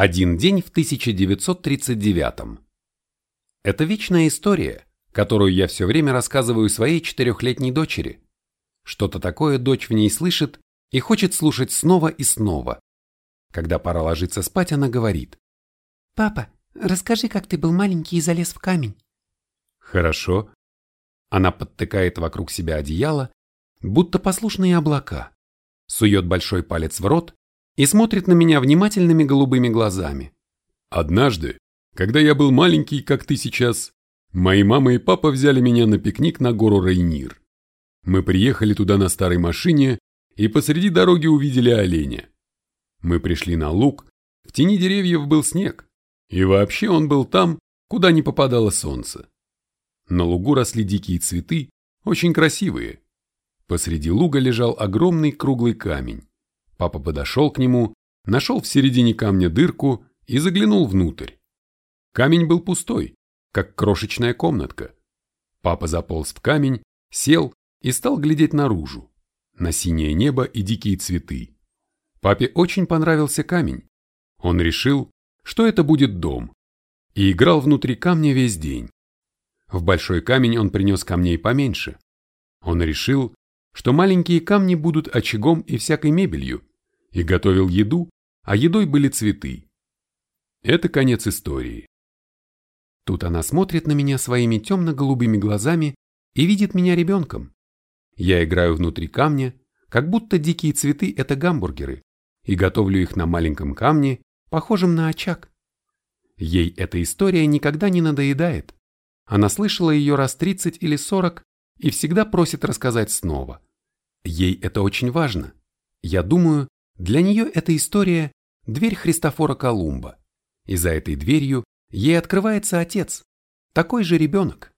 Один день в 1939. Это вечная история, которую я все время рассказываю своей четырехлетней дочери. Что-то такое дочь в ней слышит и хочет слушать снова и снова. Когда пора ложиться спать, она говорит. «Папа, расскажи, как ты был маленький и залез в камень». «Хорошо». Она подтыкает вокруг себя одеяло, будто послушные облака, сует большой палец в рот и смотрит на меня внимательными голубыми глазами. Однажды, когда я был маленький, как ты сейчас, мои мама и папа взяли меня на пикник на гору Рейнир. Мы приехали туда на старой машине и посреди дороги увидели оленя. Мы пришли на луг, в тени деревьев был снег, и вообще он был там, куда не попадало солнце. На лугу росли дикие цветы, очень красивые. Посреди луга лежал огромный круглый камень. Папа подошел к нему, нашел в середине камня дырку и заглянул внутрь. Камень был пустой, как крошечная комнатка. Папа заполз в камень, сел и стал глядеть наружу, на синее небо и дикие цветы. Папе очень понравился камень. Он решил, что это будет дом, и играл внутри камня весь день. В большой камень он принес камней поменьше. Он решил, что маленькие камни будут очагом и всякой мебелью, и готовил еду, а едой были цветы. Это конец истории. Тут она смотрит на меня своими темно-голубыми глазами и видит меня ребенком. Я играю внутри камня, как будто дикие цветы – это гамбургеры, и готовлю их на маленьком камне, похожем на очаг. Ей эта история никогда не надоедает. Она слышала ее раз 30 или 40 и всегда просит рассказать снова. Ей это очень важно. Я думаю, для нее эта история – дверь Христофора Колумба. И за этой дверью ей открывается отец, такой же ребенок,